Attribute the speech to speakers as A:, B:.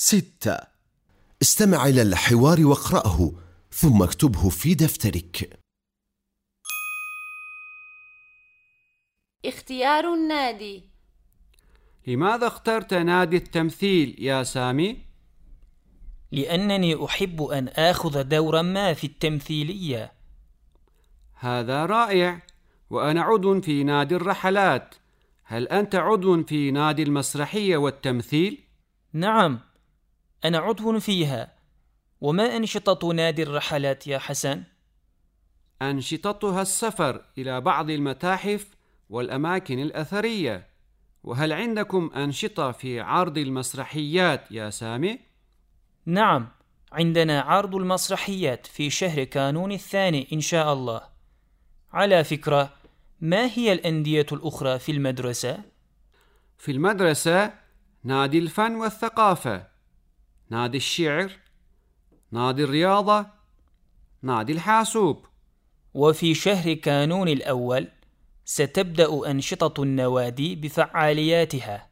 A: ستة. استمع إلى الحوار واقرأه ثم اكتبه في دفترك.
B: اختيار النادي.
C: لماذا اخترت نادي التمثيل يا سامي؟
D: لأنني أحب أن آخذ دورا ما في التمثيلية.
C: هذا رائع وأنا عضو في نادي الرحلات. هل أنت عضو في نادي المسرحية والتمثيل؟
D: نعم أنا عضو فيها وما أنشطة نادي الرحلات يا حسن؟
C: أنشطتها السفر إلى بعض المتاحف والأماكن الأثرية وهل عندكم أنشطة في عرض المسرحيات يا سامي؟
D: نعم عندنا عرض المسرحيات في شهر كانون الثاني إن شاء الله على فكرة ما هي الأندية الأخرى في المدرسة؟
C: في المدرسة نادي الفن والثقافة نادي الشعر نادي الرياضة نادي الحاسوب.
D: وفي شهر كانون الأول ستبدأ أنشطة النوادي بفعالياتها.